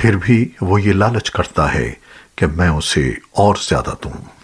پھر بھی وہ یہ لالچ کرتا ہے کہ میں اسے اور زیادہ دوں۔